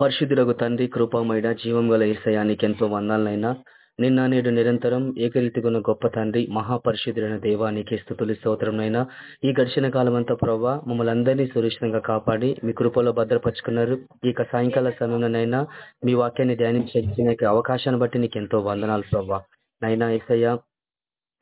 పరిశుద్ధులకు తండ్రి కృపామయుడ జీవం గల ఈసయానికి ఎంతో వందాలనైనా. నిన్న నేడు నిరంతరం ఏకరీతిగున్న గొప్ప తండ్రి మహాపరిశుద్ధుడైన దేవా స్థుతులు స్తోత్రంనైనా ఈ గడిచిన కాలం అంతా ప్రభా మమ్మల్ని అందరినీ సురక్షితంగా కాపాడి మీ కృపలో భద్రపరుచుకున్నారు. ఇక సాయంకాల సమయంలోనైనా మీ వాక్యాన్ని ధ్యానించే అవకాశాన్ని బట్టి నీకు ఎంతో వందనాలు ప్రభా నైనా ఏసయ్య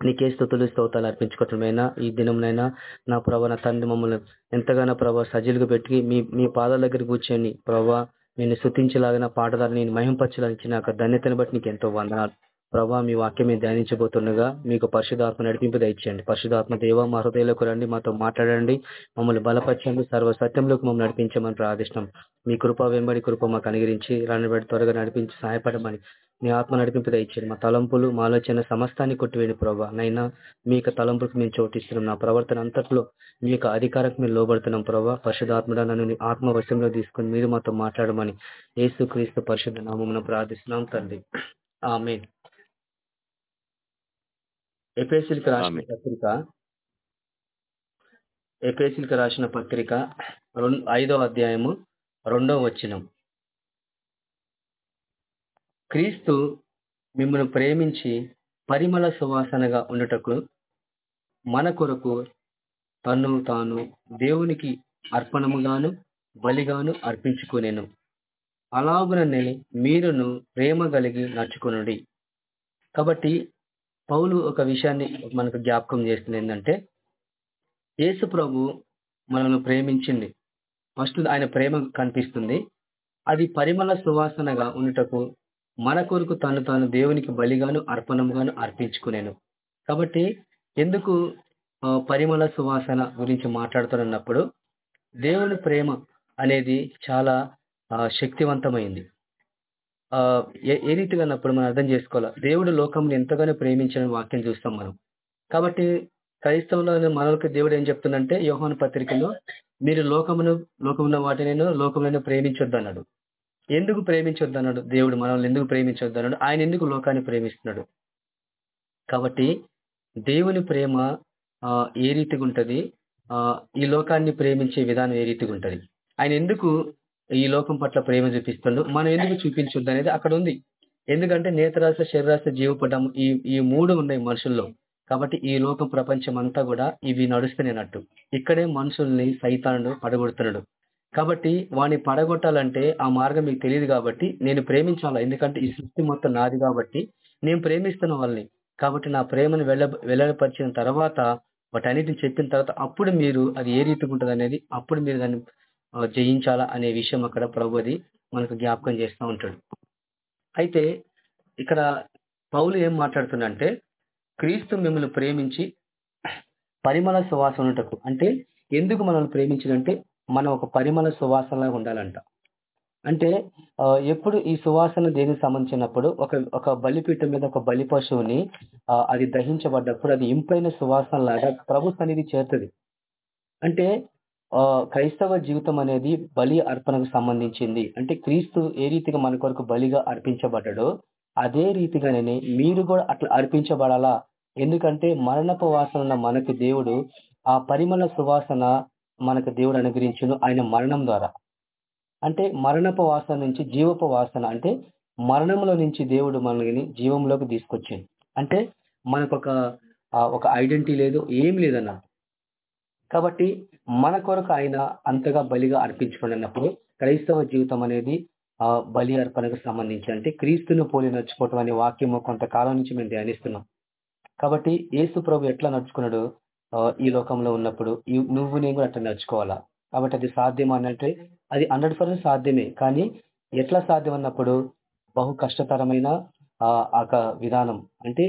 నీకే స్థుతులు స్తోతాలు అర్పించుకోవటమైనా ఈ దినంనైనా నా ప్రభా నా తండ్రి మమ్మల్ని ఎంతగానో ప్రభా సజీలుగా పెట్టి మీ మీ పాదాల దగ్గర కూర్చొని ప్రభా నేను శుతించలాగిన పాటదారు నేను మహింపరచాలని ఇచ్చిన యొక్క ధన్యతను బట్టి నీకు ఎంతో వందనాలు. ప్రభా మీ వాక్యం మీద ధ్యానించబోతుండగా మీకు పరిశుధాత్మ నడిపింపు దయచేయండి. పరిశుధాత్మ దేవ మా రండి మాతో మాట్లాడండి మమ్మల్ని బలపరచండి సర్వ సత్యంలోకి మమ్మల్ని నడిపించమని ప్రార్థిష్టం మీ కృప వెంబడి కృప మాకు అనుగరించి రానిబడి త్వరగా నడిపించి సహాయపడమని మీ ఆత్మ నడిపింపు దయచేయండి మా తలంపులు మా ఆలోచన సమస్తాన్ని కొట్టివేయండి ప్రభా. నైనా మీ యొక్క తలంపులకు మేము చోటిస్తున్నాం నా ప్రవర్తన అంతట్లో మీ యొక్క అధికారకు మీరు లోబడుతున్నాం ప్రభా. పరిశుధాత్మడ నన్ను ఆత్మ వశంలో తీసుకుని మీరు మాతో మాట్లాడమని యేసు క్రీస్తు పరిశుద్ధ నామమున ప్రార్థిస్తున్నాం తండ్రి. ఆమె ఎపేసిల్కి రాసిన పత్రిక ఎపేసిల్కి రాసిన పత్రిక ఐదో అధ్యాయము రెండో వచ్చినం క్రీస్తు మిమ్మల్ని ప్రేమించి పరిమళ సువాసనగా ఉండటకు మన కొరకు తను తాను దేవునికి అర్పణముగాను బలిగాను అర్పించుకునేను. అలాగుననే మీరును ప్రేమ కలిగి నడుచుకునుడి. కాబట్టి పౌలు ఒక విషయాన్ని మనకు జ్ఞాపకం చేస్తుంది ఏంటంటే యేసు ప్రభు మనల్ని ప్రేమించింది. ఫస్ట్ ఆయన ప్రేమ కనిపిస్తుంది. అది పరిమళ సువాసనగా ఉండటకు మన కొరకు తను తాను దేవునికి బలిగాను అర్పణముగాను అర్పించుకునేను. కాబట్టి ఎందుకు పరిమళ సువాసన గురించి మాట్లాడుతున్నప్పుడు దేవుని ప్రేమ అనేది చాలా శక్తివంతమైంది. ఏ రీతిగా అన్నప్పుడు మనం అర్థం చేసుకోవాలి? దేవుడు లోకంని ఎంతగానో ప్రేమించిన వాక్యం చూస్తాం మనం. కాబట్టి క్రైస్తవంలో మనకు దేవుడు ఏం చెప్తుందంటే యోహాను పత్రికలో మీరు లోకమును లోకమున్న వాటిని లోకములను ప్రేమించొద్దు అన్నాడు ఎందుకు ప్రేమించొద్దన్నాడు దేవుడు మనల్ని ఎందుకు ప్రేమించొద్దన్నాడు ఆయన ఎందుకు లోకాన్ని ప్రేమిస్తున్నాడు? కాబట్టి దేవుని ప్రేమ ఏ రీతిగా ఉంటది? ఈ లోకాన్ని ప్రేమించే విధానం ఏ రీతిగా ఉంటది? ఆయన ఎందుకు ఈ లోకం పట్ల ప్రేమ చూపిస్తుండో? మనం ఎందుకు చూపించొద్దు అనేది అక్కడ ఉంది. ఎందుకంటే నేతరాశ శరీరాశ జీవపడ్డం ఈ ఈ మూడు ఉన్నాయి మనుషుల్లో. కాబట్టి ఈ లోకం ప్రపంచం అంతా కూడా ఇవి నడుస్తున్నట్టు ఇక్కడే మనుషుల్ని సైతానుడు పడగొడుతున్నాడు. కాబట్టి వాడిని పడగొట్టాలంటే ఆ మార్గం మీకు తెలియదు కాబట్టి నేను ప్రేమించాలా? ఎందుకంటే ఈ సృష్టి మొత్తం నాది కాబట్టి నేను ప్రేమిస్తున్న వాళ్ళని. కాబట్టి నా ప్రేమను వెళ్ళ వెళ్ళపరిచిన తర్వాత వాటన్నిటిని చెప్పిన తర్వాత అప్పుడు మీరు అది ఏ రీతిగా ఉంటుంది అనేది అప్పుడు మీరు దాన్ని జయించాలా అనే విషయం అక్కడ ప్రభుది మనకు జ్ఞాపకం చేస్తూ ఉంటాడు. అయితే ఇక్కడ పౌలు ఏం మాట్లాడుతుందంటే క్రీస్తు మిమ్మల్ని ప్రేమించి పరిమళ సువాసనటకు అంటే ఎందుకు మనల్ని ప్రేమించడంటే మనం ఒక పరిమళ సువాసనలాగా ఉండాలంట. అంటే ఎప్పుడు ఈ సువాసన దేనికి సంబంధించినప్పుడు ఒక ఒక బలిపీఠం మీద ఒక బలి పశువుని అది దహించబడ్డప్పుడు అది ఇంపైన సువాసన లాగా ప్రభు సన్నిధి చేరుతుంది. అంటే క్రైస్తవ జీవితం అనేది బలి అర్పణకు సంబంధించింది. అంటే క్రీస్తు ఏ రీతిగా మన కొరకు బలిగా అర్పించబడ్డాడో అదే రీతిగానే మీరు కూడా అట్లా అర్పించబడాలా? ఎందుకంటే మరణపు వాసన ఉన్న మనకు దేవుడు ఆ పరిమళ సువాసన మనకు దేవుడు అనుగ్రహించును ఆయన మరణం ద్వారా. అంటే మరణపు వాసన నుంచి జీవపు వాసన అంటే మరణంలో నుంచి దేవుడు మనల్ని జీవంలోకి తీసుకొచ్చింది అంటే మనకు ఒక ఒక ఐడెంటిటీ లేదు ఏం లేదన్న. కాబట్టి మన కొరకు ఆయన అంతగా బలిగా అర్పించుకున్నప్పుడు క్రైస్తవ జీవితం అనేది ఆ బలి అర్పణకు సంబంధించి అంటే క్రీస్తును పోలి నడుచుకోవటం అనే వాక్యము కొంతకాలం నుంచి మేము ధ్యానిస్తున్నాం. కాబట్టి యేసు ప్రభు ఎట్లా నడుచుకున్నాడు? ఈ లోకంలో ఉన్నప్పుడు నువ్వు నేను కూడా అట్లా నడుచుకోవాలా? కాబట్టి అది సాధ్యం అన్నట్టే అది హండ్రెడ్ పర్సెంట్ సాధ్యమే. కానీ ఎట్లా సాధ్యం అన్నప్పుడు బహు కష్టతరమైన ఆ విధానం. అంటే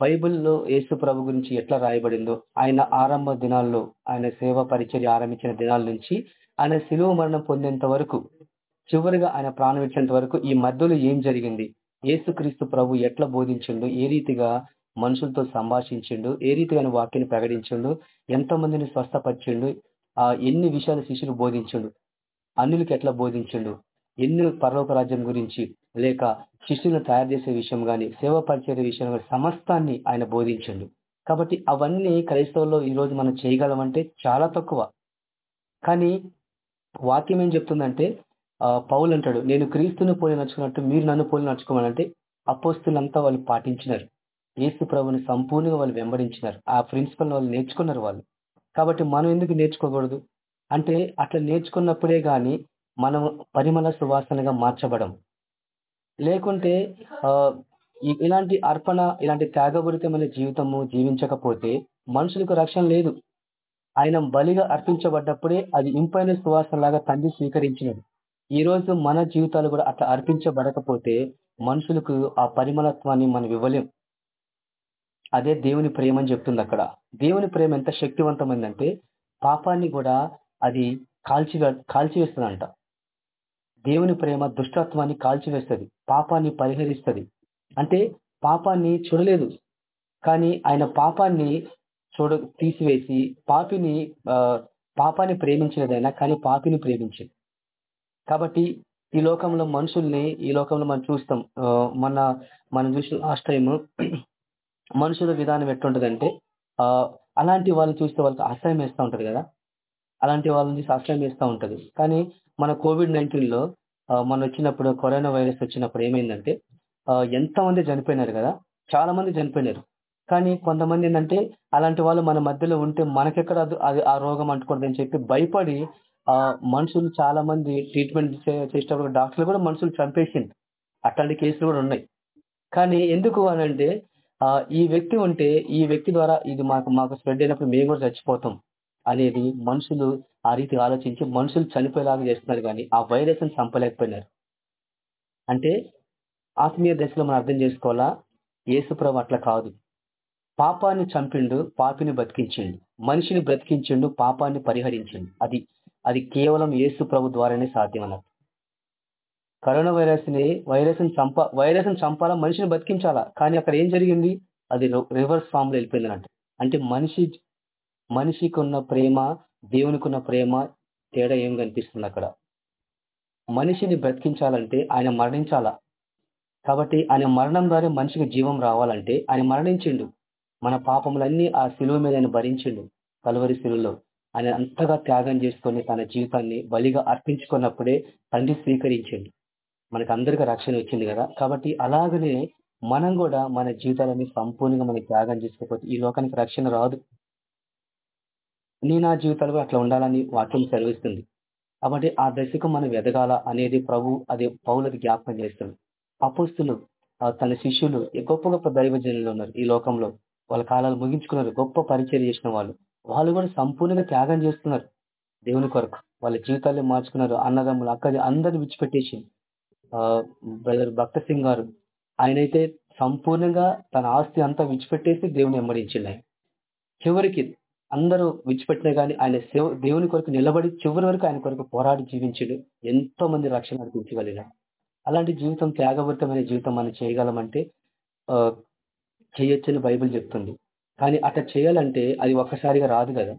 బైబిల్లో యేసు ప్రభు గురించి ఎట్లా రాయబడిందో ఆయన ఆరంభ దినాల్లో ఆయన సేవ పరిచర్య ఆరంభించిన దినాల నుంచి ఆయన శిలువ మరణం పొందేంత వరకు చివరిగా ఆయన ప్రాణం ఇచ్చేంత వరకు ఈ మధ్యలో ఏం జరిగింది? యేసుక్రీస్తు ప్రభు ఎట్లా బోధించిండు ఏ రీతిగా మనుషులతో సంభాషించిండు ఏ రీతిగా వాక్యాన్ని ప్రకటించిండు ఎంతమందిని స్వస్థపరిచిండు ఆ ఎన్ని విషయాలు శిష్యులు బోధించిండు అన్నులకి ఎట్లా బోధించిండు ఎన్ని పరలోక రాజ్యం గురించి లేక శిష్యులను తయారు చేసే విషయం కానీ సేవ పరిచయ విషయం కానీ సమస్తాన్ని ఆయన బోధించండు. కాబట్టి అవన్నీ క్రైస్తవుల్లో ఈరోజు మనం చేయగలమంటే చాలా తక్కువ. కానీ వాక్యం ఏం చెప్తుందంటే పౌలు అంటాడు నేను క్రీస్తుని పోలి నడుచుకున్నట్టు మీరు నన్ను పోలి నడుచుకోవాలంటే అపోస్తులంతా వాళ్ళు పాటించినారు. యేసు ప్రభుని సంపూర్ణంగా వాళ్ళు వెంబడించినారు. ఆ ప్రిన్సిపల్ వాళ్ళు నేర్చుకున్నారు వాళ్ళు. కాబట్టి మనం ఎందుకు నేర్చుకోకూడదు? అంటే అట్లా నేర్చుకున్నప్పుడే గాని మనం పరిమళ సువాసనగా మార్చబడం. లేకుంటే ఆ ఇలాంటి అర్పణ ఇలాంటి త్యాగపూరితమైన జీవితము జీవించకపోతే మనుషులకు రక్షణ లేదు. ఆయన బలిగా అర్పించబడ్డప్పుడే అది ఇంపైన సువాసన లాగా తండ్రి స్వీకరించినది ఈ రోజు మన జీవితాలు కూడా అట్లా అర్పించబడకపోతే మనుషులకు ఆ పరిమళత్వాన్ని మనం ఇవ్వలేం. అదే దేవుని ప్రేమ అని చెప్తుంది అక్కడ. దేవుని ప్రేమ ఎంత శక్తివంతమైందంటే పాపాన్ని కూడా అది కాల్చి కాల్చివేస్తుందంట దేవుని ప్రేమ దుష్టత్వాన్ని కాల్చివేస్తుంది పాపాన్ని పరిహరిస్తుంది. అంటే పాపాన్ని చూడలేదు. కానీ ఆయన పాపాన్ని చూడ తీసివేసి పాపిని పాపాన్ని పాపాన్ని ప్రేమించినదైనా కానీ పాపిని ప్రేమించింది. కాబట్టి ఈ లోకంలో మనుషుల్ని ఈ లోకంలో మనం చూస్తాం మన మనం చూసిన లాస్ట్ టైం మనుషుల విధానం ఎట్లుంటదంటే ఆ అలాంటి వాళ్ళని చూస్తే వాళ్ళకి అసహ్యం వేస్తూ ఉంటది కదా. అలాంటి వాళ్ళని చూసి అసహ్యం వేస్తూ ఉంటది. కానీ మన కోవిడ్ నైన్టీన్లో మన వచ్చినప్పుడు కరోనా వైరస్ వచ్చినప్పుడు ఏమైందంటే ఎంతమంది చనిపోయినారు కదా. చాలా మంది చనిపోయినారు. కానీ కొంతమంది ఏంటంటే అలాంటి వాళ్ళు మన మధ్యలో ఉంటే మనకెక్కడ అది ఆ రోగం అంటుకూడదని చెప్పి భయపడి ఆ మనుషులు చాలా మంది ట్రీట్మెంట్ చేసేటప్పుడు డాక్టర్లు కూడా మనుషులు చంపేసింది అట్లాంటి కేసులు కూడా ఉన్నాయి. కానీ ఎందుకు అని అంటే ఈ వ్యక్తి ఉంటే ఈ వ్యక్తి ద్వారా ఇది మాకు మాకు స్ప్రెడ్ అయినప్పుడు మేము కూడా చచ్చిపోతాం అనేది మనుషులు ఆ రీతి ఆలోచించి మనుషులు చనిపోయేలాగా చేస్తున్నారు కానీ ఆ వైరస్ చంపలేకపోయినారు. అంటే ఆత్మీయ దశలో మనం అర్థం చేసుకోవాలా? ఏసుప్రభు అట్లా కాదు. పాపాన్ని చంపిండు పాపిని బ్రతికించిండు. మనిషిని బ్రతికించిండు పాపాన్ని పరిహరించిండు. అది అది కేవలం ఏసుప్రభు ప్రభు ద్వారానే సాధ్యం అన్నట్టు కరోనా వైరస్ని వైరస్ని చంప వైరస్ని చంపాలా మనిషిని బతికించాలా? కానీ అక్కడ ఏం జరిగింది? అది రివర్స్ ఫామ్లో వెళ్ళిపోయింది అంటే మనిషి మనిషికి ఉన్న ప్రేమ దేవునికి ఉన్న ప్రేమ తేడా ఏం కనిపిస్తుంది అక్కడ? మనిషిని బ్రతికించాలంటే ఆయన మరణించాలా? కాబట్టి ఆయన మరణం ద్వారా మనిషికి జీవం రావాలంటే ఆయన మరణించిండు. మన పాపములన్నీ ఆ శిలువ మీద ఆయన భరించిండు. కలువరి శిలువలో. ఆయన అంతగా త్యాగం చేసుకొని తన జీవితాన్ని బలిగా అర్పించుకున్నప్పుడే తండ్రి స్వీకరించిండు. మనకు అందరికీ రక్షణ వచ్చింది కదా. కాబట్టి అలాగనే మనం కూడా మన జీవితాలని సంపూర్ణంగా మనకి త్యాగం చేసుకోకపోతే ఈ లోకానికి రక్షణ రాదు. నీ నా జీవితాలు అట్లా ఉండాలని వాక్యం సెలవిస్తుంది. కాబట్టి ఆ దశకు మనం ఎదగాల అనేది ప్రభు అదే పౌలకి జ్ఞాపకం చేస్తుంది. అపోస్తులు తన శిష్యులు గొప్ప గొప్ప దైవజనులు ఉన్నారు ఈ లోకంలో. వాళ్ళ కాలాలు ముగించుకున్నారు గొప్ప పరిచయం చేసిన వాళ్ళు. వాళ్ళు కూడా సంపూర్ణంగా త్యాగం చేస్తున్నారు దేవుని కొరకు. వాళ్ళ జీవితాలు మార్చుకున్నారు అన్నదమ్ములు అక్క అందరిని విడిచిపెట్టేసి బ్రదర్ భక్త సింగ్ గారు ఆయనైతే సంపూర్ణంగా తన ఆస్తి అంతా విడిచిపెట్టేసి దేవుని వెంబడించిండు ఆయన. చివరికి అందరూ విడిచిపెట్టినా కానీ ఆయన సేవ దేవుని కొరకు నిలబడి చివరి వరకు ఆయన కొరకు పోరాడి జీవించాడు. ఎంతో మంది రక్షణ నడిపించగలిగిన అలాంటి జీవితం త్యాగపూరితమైన జీవితం మనం చేయగలమంటే ఆ, చేయొచ్చని బైబిల్ చెప్తుంది. కానీ అట్లా చేయాలంటే అది ఒక్కసారిగా రాదు కదా.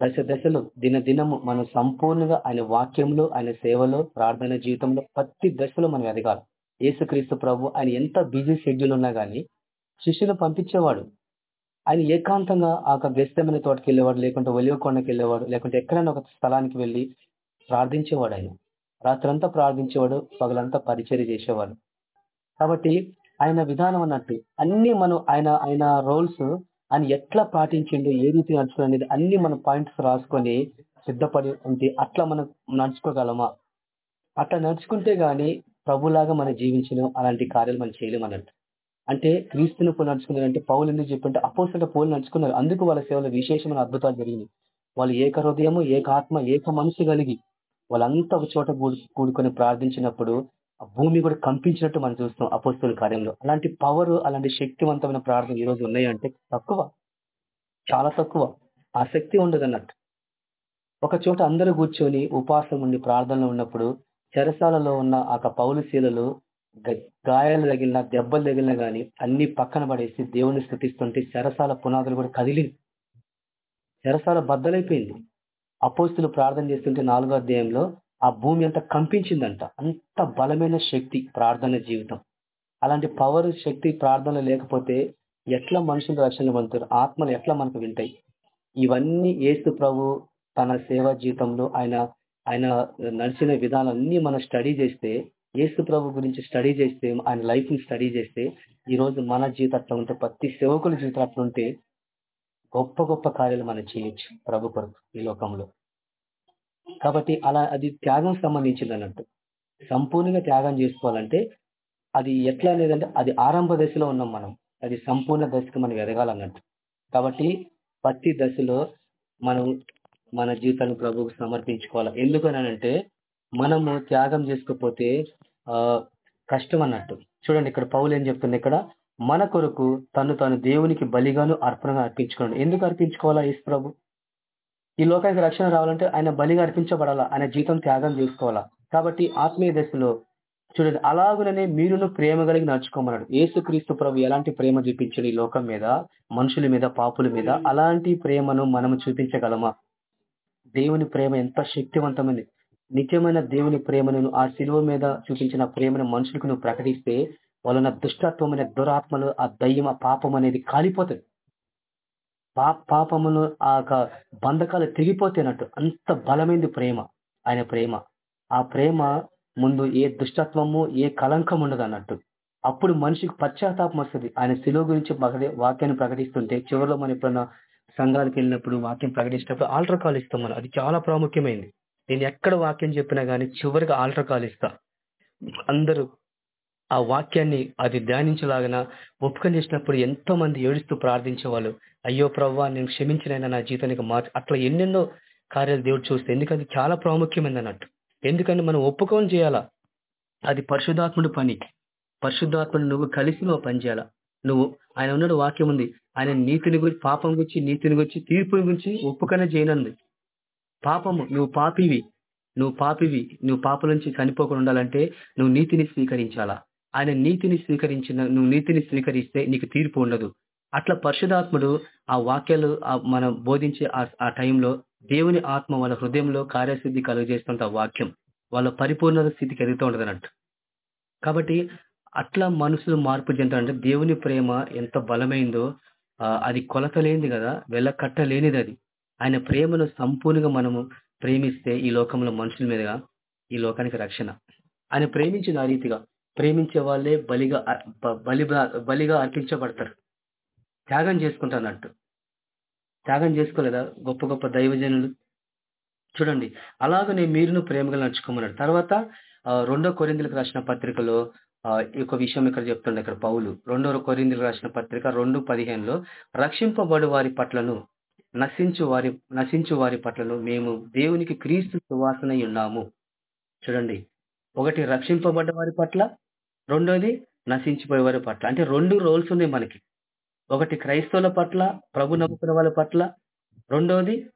దశ దశలో దిన దినము మనం సంపూర్ణంగా ఆయన వాక్యంలో ఆయన సేవలో ప్రార్థన జీవితంలో ప్రతి దశలో మనం ఎదగాలి. యేసుక్రీస్తు ప్రభు ఆయన ఎంత బిజీ షెడ్యూల్ ఉన్నా కానీ శిష్యులు పంపించేవాడు. ఆయన ఏకాంతంగా ఆ వ్యస్తమైన తోటకి వెళ్ళేవాడు లేకుంటే ఒలివ కొండకి వెళ్ళేవాడు లేకుంటే ఎక్కడైనా ఒక స్థలానికి వెళ్ళి ప్రార్థించేవాడు ఆయన. రాత్రంతా ప్రార్థించేవాడు పగలంతా పరిచర్య చేసేవాడు. కాబట్టి ఆయన విధానం అన్నట్టు అన్ని మనం ఆయన ఆయన రోల్స్ ఆయన ఎట్లా పాటించిండు ఏ రీతి నడుచుకుని అనేది అన్ని మన పాయింట్స్ రాసుకొని సిద్ధపడి ఉంటే అట్లా మనం నడుచుకోగలమా? అట్లా నడుచుకుంటే గాని ప్రభులాగా మనం జీవించడం అలాంటి కార్యాలు మనం చేయలేము అన్నట్టు అంటే క్రీస్తుని పోలు నడుచుకున్నారంటే పౌలు ఎందుకు చెప్పంటే అపోసల పోలు నడుచుకున్నారు. అందుకు వాళ్ళ సేవలో విశేషమైన అద్భుతాలు జరిగినాయి. వాళ్ళు ఏక హృదయము ఏక ఆత్మ ఏక మనసు కలిగి వాళ్ళంతా ఒక చోట కూడుకొని ప్రార్థించినప్పుడు భూమి కూడా కంపించినట్టు మనం చూస్తాం అపోస్తుల కార్యంలో. అలాంటి పవర్ అలాంటి శక్తివంతమైన ప్రార్థన ఈ రోజు ఉన్నాయంటే తక్కువ. చాలా తక్కువ. ఆ శక్తి ఉండదు అన్నట్టు. ఒక చోట అందరూ కూర్చొని ఉపవాసం ఉండి ప్రార్థనలో ఉన్నప్పుడు చెరసాలలో ఉన్న ఆ యొక్క పౌలు శీలలు గాయాలు తగిలిన దెబ్బలు తగిలిన కానీ అన్ని పక్కన పడేసి దేవుని స్థుతిస్తుంటే చెరసాల పునాదులు కూడా కదిలి చెరసాల బద్దలైపోయింది. అపోస్తులు ప్రార్థన చేస్తుంటే నాలుగో అధ్యాయంలో ఆ భూమి అంతా కంపించిందంట. అంత బలమైన శక్తి ప్రార్థన జీవితం. అలాంటి పవర్ శక్తి ప్రార్థన లేకపోతే ఎట్లా మనుషులు రక్షణ పొందుతారు? ఆత్మలు ఎట్లా మనకు వింటాయి? ఇవన్నీ ఏసు ప్రభు తన సేవా జీవితంలో ఆయన ఆయన నడిచిన విధానాలన్నీ మనం స్టడీ చేస్తే ఏసు ప్రభు గురించి స్టడీ చేస్తే ఆయన లైఫ్ని స్టడీ చేస్తే ఈ రోజు మన జీవితం అట్లా ఉంటే ప్రతి సేవకుల జీవితం అట్లా ఉంటే గొప్ప గొప్ప కార్యాలు మనం చేయొచ్చు ప్రభు కొరకు ఈ లోకంలో. కాబట్టి అలా అది త్యాగం సంబంధించింది అన్నట్టు సంపూర్ణంగా త్యాగం చేసుకోవాలంటే అది ఎట్లా లేదంటే అది ఆరంభ దశలో ఉన్నాం మనం. అది సంపూర్ణ దశకు మనం ఎదగాలన్నట్టు. కాబట్టి ప్రతి దశలో మనం మన జీవితాన్ని ప్రభువుకు సమర్పించుకోవాలి. ఎందుకనంటే మనము త్యాగం చేసుకోకపోతే ఆ కష్టం అన్నట్టు. చూడండి ఇక్కడ పౌలు ఏం చెప్తుంది ఇక్కడ మన కొరకు తను తాను దేవునికి బలిగాను అర్పణగా అర్పించుకోండి ఎందుకు అర్పించుకోవాలా యేసు ప్రభు? ఈ లోకానికి రక్షణ రావాలంటే ఆయన బలిగా అర్పించబడాలా? ఆయన జీవితం త్యాగం చేసుకోవాలా? కాబట్టి ఆత్మీయ దశలో చూడండి అలాగుననే మీరును ప్రేమ కలిగి నడుచుకోమన్నాడు. యేసుక్రీస్తు ప్రభు ఎలాంటి ప్రేమ చూపించాడు ఈ లోకం మీద? మనుషుల మీద పాపుల మీద? అలాంటి ప్రేమను మనము చూపించగలమా? దేవుని ప్రేమ ఎంత శక్తివంతమైనది నిత్యమైన దేవుని ప్రేమను ఆ శిలువ మీద చూపించిన ప్రేమను మనుషులకు నువ్వు ప్రకటిస్తే వాళ్ళ దుష్టత్వమైన దురాత్మలు ఆ దయ్యం ఆ పాపం అనేది కాలిపోతుంది. పా పాపమును ఆ యొక్క బంధకాలు తెగిపోతేనట్టు అంత బలమైంది ప్రేమ ఆయన ప్రేమ. ఆ ప్రేమ ముందు ఏ దుష్టత్వము ఏ కలంకం ఉండదు అన్నట్టు. అప్పుడు మనిషికి పశ్చాత్తాపం వస్తుంది. ఆయన శిలువ గురించి వాక్యాన్ని ప్రకటిస్తుంటే చివరిలో మనం ఎప్పుడన్నా సంఘాలకు వెళ్ళినప్పుడు వాక్యం ప్రకటించినప్పుడు ఆల్టర్ కాల్ ఇస్తాం మనం. అది చాలా ప్రాముఖ్యమైనది నేను ఎక్కడ వాక్యం చెప్పినా గానీ చివరికి ఆల్టర్ కాల్ ఇస్తా. అందరూ ఆ వాక్యాన్ని అది ధ్యానించలాగిన ఒప్పుకొని చేసినప్పుడు ఎంతో మంది ఏడుస్తూ ప్రార్థించేవాళ్ళు అయ్యో ప్రవ్వా నేను క్షమించినైనా నా జీవితానికి మార్చి అట్లా ఎన్నెన్నో కార్యాలు దేవుడు చూస్తే ఎందుకంటే చాలా ప్రాముఖ్యమైనది అన్నట్టు ఎందుకంటే మనం ఒప్పుకొని చేయాలా? అది పరిశుద్ధాత్ముడు పని. పరిశుద్ధాత్ముడు నువ్వు కలిసి నువ్వు పని చేయాలా? నువ్వు ఆయన ఉన్నాడు వాక్యం ఉంది. ఆయన నీతిని గురించి పాపం గురించి నీతిని గురించి తీర్పుని గురించి ఒప్పుకనే చేయనుంది. పాపము నువ్వు పాపివి. నువ్వు పాపివి. నువ్వు పాపల నుంచి చనిపోకుండా ఉండాలంటే నువ్వు నీతిని స్వీకరించాలా? ఆయన నీతిని స్వీకరించిన నువ్వు నీతిని స్వీకరిస్తే నీకు తీర్పు ఉండదు. అట్లా పరిశుధాత్ముడు ఆ వాక్యాలు మనం బోధించే ఆ- ఆ టైంలో దేవుని ఆత్మ వాళ్ళ హృదయంలో కార్యసిద్ధి కలుగజేస్తుంట వాక్యం వాళ్ళ పరిపూర్ణ స్థితికి ఎదుగుతూ ఉండదు అన్నట్టు కాబట్టి అట్లా మనుషులు మార్పు చెందాలంటే దేవుని ప్రేమ ఎంత బలమైందో అది కొలతలేనిది కదా వెళ్ళకట్టలేనిది అది. ఆయన ప్రేమను సంపూర్ణంగా మనము ప్రేమిస్తే ఈ లోకంలో మనుషుల మీదుగా ఈ లోకానికి రక్షణ. ఆయన ప్రేమించిన ఆ రీతిగా. ప్రేమించే వాళ్ళే బలిగా బలి బలిగా అర్పించబడతారు. త్యాగం చేసుకుంటానట్టు త్యాగం చేసుకోలేదా? గొప్ప గొప్ప దైవజనులు. చూడండి అలాగనే మీరును ప్రేమగా నడుచుకోమన్నాడు తర్వాత రెండో కొరిందులకు రాసిన పత్రికలో ఈ ఒక విషయం ఇక్కడ చెప్తుండే ఇక్కడ పౌలు. రెండో కొరిందులకు రాసిన పత్రిక రెండు పదిహేనులో రక్షింపబడు వారి పట్లను నశించు వారి నశించు వారి పట్లను మేము దేవునికి క్రీస్తు సువాసన ఉన్నాము. చూడండి ఒకటి రక్షింపబడ్డ వారి పట్ల రెండోది నశించిపోయే వారి పట్ల. అంటే రెండు రోల్స్ ఉన్నాయి మనకి. ఒకటి క్రైస్తవుల పట్ల ప్రభు నమ్ముకున్న వాళ్ళ పట్ల. రెండోది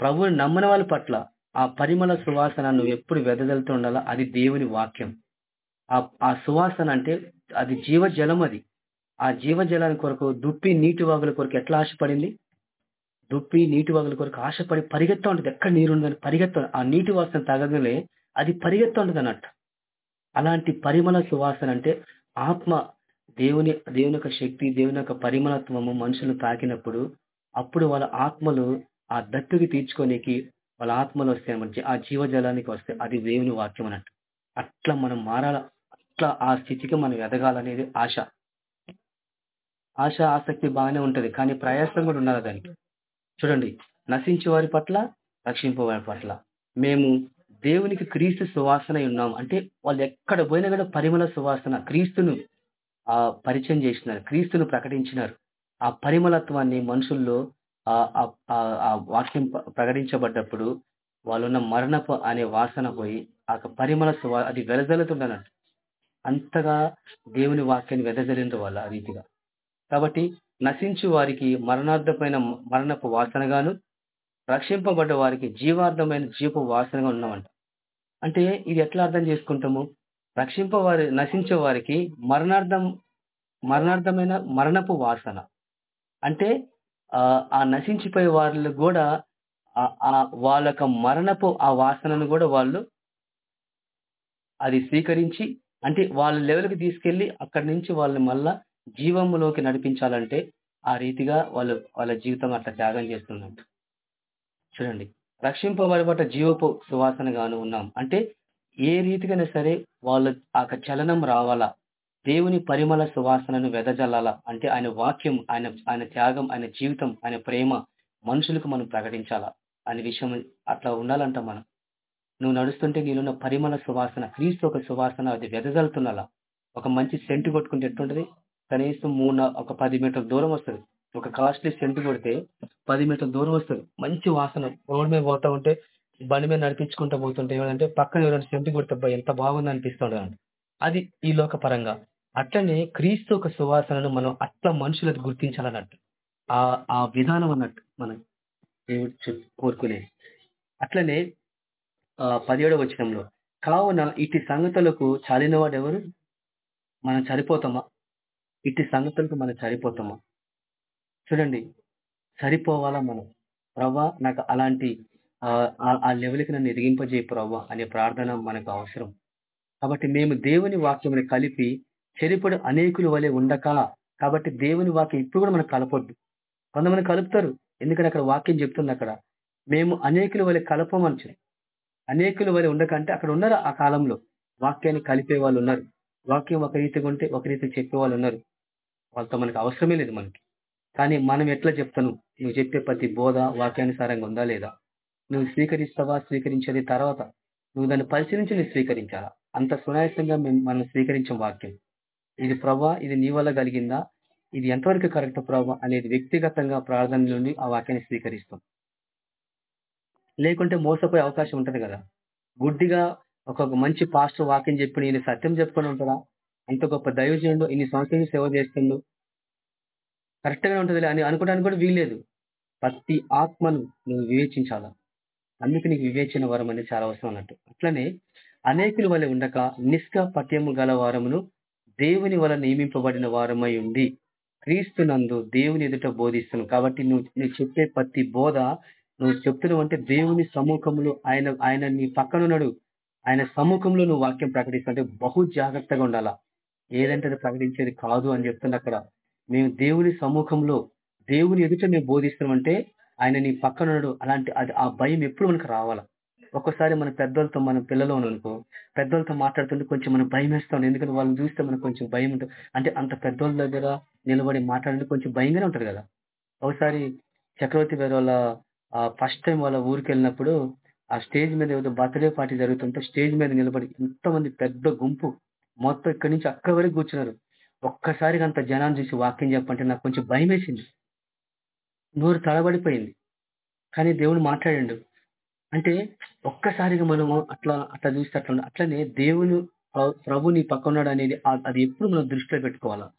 ప్రభువుని నమ్మిన వాళ్ళ పట్ల. ఆ పరిమళ సువాసన నువ్వు ఎప్పుడు వెదజల్తూ ఉండాలా? అది దేవుని వాక్యం. ఆ సువాసన అంటే అది జీవజలం అది. ఆ జీవజలాని కొరకు దుప్పి నీటి వాగుల కొరకు ఎట్లా ఆశపడింది? దుప్పి నీటి వాగుల కొరకు ఆశపడి పరిగెత్తా ఉంటుంది. ఎక్కడ నీరు ఉందని పరిగెత్త ఆ నీటి వాసన తగగలే అది పరిగెత్తా ఉంటుంది అన్నట్టు అలాంటి పరిమళ సువాసన అంటే ఆత్మ దేవుని దేవుని యొక్క శక్తి దేవుని యొక్క పరిమళత్వము మనుషులను తాకినప్పుడు అప్పుడు వాళ్ళ ఆత్మలు ఆ దత్తుకి తీర్చుకోనికి వాళ్ళ ఆత్మలు వస్తాయి అన్నమాట. ఆ జీవజలానికి వస్తే అది దేవుని వాక్యం అన్నట్టు. అట్లా మనం మారాల అట్లా ఆ స్థితికి మనం ఎదగాలనేది ఆశ. ఆశ ఆసక్తి బాగానే ఉంటది కానీ ప్రయాసం కూడా ఉండాలి దానికి. చూడండి నశించే వారి పట్ల రక్షింపే వారి పట్ల. మేము దేవునికి క్రీస్తు సువాసన ఉన్నాం. అంటే వాళ్ళు ఎక్కడ పోయినా కూడా పరిమళ సువాసన క్రీస్తును ఆ పరిచయం చేసినారు క్రీస్తును ప్రకటించినారు. ఆ పరిమళత్వాన్ని మనుషుల్లో ఆ ఆ- వాక్యం ప్రకటించబడ్డప్పుడు వాళ్ళున్న మరణపు అనే వాసన పోయి ఆ పరిమళ సువా అది వెదజల్లుతుండనట్టు అంతగా దేవుని వాక్యాన్ని వెదజల్లిన వాళ్ళు ఆ రీతిగా. కాబట్టి నశించు వారికి మరణార్థమైన మరణపు వాసనగాను రక్షింపబడ్డ వారికి జీవార్థమైన జీవపు వాసనగా ఉన్నామంట. అంటే ఇది ఎట్లా అర్థం చేసుకుంటాము? రక్షింపవారి నశించే వారికి మరణార్థం మరణార్థమైన మరణపు వాసన. అంటే ఆ నశించిపోయే వాళ్ళు కూడా ఆ- వాళ్ళ యొక్క మరణపు ఆ వాసనను కూడా వాళ్ళు అది స్వీకరించి అంటే వాళ్ళ లెవెల్కి తీసుకెళ్ళి అక్కడి నుంచి వాళ్ళని మళ్ళా జీవములోకి నడిపించాలంటే ఆ రీతిగా వాళ్ళు వాళ్ళ జీవితం అట్లా త్యాగం చేస్తున్నట్టు. చూడండి. రక్షింపబడబట్ట జీవపు సువాసనగాను ఉన్నాం. అంటే ఏ రీతికైనా సరే వాళ్ళ ఆ చలనం రావాలా? దేవుని పరిమళ సువాసనను వెదజల్లాలా? అంటే ఆయన వాక్యం ఆయన ఆయన త్యాగం ఆయన జీవితం ఆయన ప్రేమ మనుషులకు మనం ప్రకటించాలా? అనే విషయం అట్లా ఉండాలంట మనం. నువ్వు నడుస్తుంటే నీలోన్న పరిమళ సువాసన క్రీస్తు ఒక సువాసన అది వెదజల్లుతున్నలా? ఒక మంచి సెంటు కొట్టుకుంటే ఎట్టుంటది కనీసం మూడు ఒక పది మీటర్ల దూరం వస్తుంది. ఒక కాస్ట్లీ సెంటు కొడితే పది మీటర్ల దూరం వస్తుంది. మంచి వాసన. రోడ్ మీద పోతా ఉంటే బండి మీద నడిపించుకుంటూ పోతుంటే ఏమంటే పక్కన ఎవరైనా సెంటు కొడితే ఎంత బాగుంది అనిపిస్తుంది అది ఈ లోక పరంగా అట్లనే క్రీస్తు ఒక సువాసనను మనం అట్లా మనుషులకు గుర్తించాలన్నట్టు. ఆ ఆ విధానం అన్నట్టు మనం దేవుడు కోరుకునేది. అట్లనే ఆ పదిహేడవ వచనంలో కావున ఇటు సంగతులకు చాలినవాడు ఎవరు మనం చనిపోతామా? ఇటు సంగతులకు మనం చనిపోతామా? చూడండి సరిపోవాలా మనం? ప్రవ్వా నాకు అలాంటి ఆ లెవెల్కి నన్ను ఎదిగింపజేయి ప్రవ్వా అనే ప్రార్థన మనకు అవసరం. కాబట్టి మేము దేవుని వాక్యముని కలిపి చెరిపడు అనేకుల వలె ఉండక కాబట్టి దేవుని వాక్యం ఇప్పుడు కూడా మనకు కలపొద్దు. కొంతమంది కలుపుతారు ఎందుకంటే అక్కడ వాక్యం చెప్తుంది అక్కడ. మేము అనేకుల వలె కలపమని అనేకుల వలె ఉండకంటే అక్కడ ఉన్నారు ఆ కాలంలో. వాక్యాన్ని కలిపే వాళ్ళు ఉన్నారు. వాక్యం ఒక రీతిగా ఉంటే ఒక రీతి చెప్పే వాళ్ళు ఉన్నారు. వాళ్ళతో మనకు అవసరమే లేదు మనకి. కానీ మనం ఎట్లా చెప్తాను? నువ్వు చెప్పే ప్రతి బోధ వాక్యానుసారంగా ఉందా లేదా? నువ్వు స్వీకరిస్తావా? స్వీకరించేది తర్వాత. నువ్వు దాన్ని పరిశీలించి నువ్వు స్వీకరించాలా? అంత సునాయాసంగా మేము మనం స్వీకరించం వాక్యం. ఇది ప్రభా ఇది నీ వల్ల కలిగిందా? ఇది ఎంతవరకు కరెక్ట్ ప్రభా? అనేది వ్యక్తిగతంగా ప్రార్థన నుండి ఆ వాక్యాన్ని స్వీకరిస్తాం. లేకుంటే మోసపోయే అవకాశం ఉంటుంది కదా? గుడ్డిగా ఒక మంచి పాస్టర్ వాక్యం చెప్పి నేను సత్యం చెప్పుకొని ఉంటారా అంత గొప్ప దైవజనుడు ఇన్ని సంవత్సరాలు సేవ చేస్తుండు. కరెక్ట్‌గానే గా అని అనుకోవడానికి కూడా వీల్లేదు. ప్రతి ఆత్మను నువ్వు వివేచించాలా? అందుకే నీకు వివేచన వరం అనేది చాలా అవసరం అన్నట్టు. అట్లనే అనేకుల వల్ల ఉండక నిష్కపట్యము గల వారమును దేవుని వల్ల నియమింపబడిన వారమై ఉండి క్రీస్తునందు దేవుని ఎదుట బోధిస్తున్నావు కాబట్టి నువ్వు నువ్వు చెప్పే ప్రతి బోధ నువ్వు చెప్తున్నావు అంటే దేవుని సముఖంలో ఆయన ఆయన నీ పక్కనున్నాడు ఆయన సముఖంలో నువ్వు వాక్యం ప్రకటిస్తుంటే బహు జాగ్రత్తగా ఉండాలా? ఏదంటే అది ప్రకటించేది కాదు అని చెప్తున్నా అక్కడ. మేము దేవుని సముఖంలో దేవుని ఎదుట మేము బోధిస్తామంటే ఆయన నీ పక్కన ఉన్నాడు. అలాంటి అది ఆ భయం ఎప్పుడు మనకు రావాలా? ఒక్కోసారి మన పెద్దలతో మన పిల్లలు అనుకో పెద్దలతో మాట్లాడుతుంటే కొంచెం మనం భయం వేస్తాం ఎందుకంటే వాళ్ళని చూస్తే మనకు కొంచెం భయం ఉంటుంది. అంటే అంత పెద్దోళ్ళ దగ్గర నిలబడి మాట్లాడితే కొంచెం భయంగానే ఉంటుంది కదా. ఒకసారి చక్రవర్తి గారు వాళ్ళ ఫస్ట్ టైం వాళ్ళ ఊరికి వెళ్ళినప్పుడు ఆ స్టేజ్ మీద ఏదో బర్త్డే పార్టీ జరుగుతుంటే స్టేజ్ మీద నిలబడి ఎంతమంది పెద్ద గుంపు మొత్తం ఇక్కడి నుంచి అక్కడి వరకు కూర్చున్నారు. ఒక్కసారిగా అంత జనాన్ని చూసి వాక్యం చెప్పంటే నాకు కొంచెం భయం వేసింది నోరు తడబడిపోయింది. కానీ దేవుడు మాట్లాడిండు. అంటే ఒక్కసారిగా మనము అట్లా అట్లా చూస్తే అట్లా అట్లనే దేవుని ప్రభు నీ పక్కన్నాడు అనేది అది ఎప్పుడు మనం దృష్టిలో పెట్టుకోవాలా?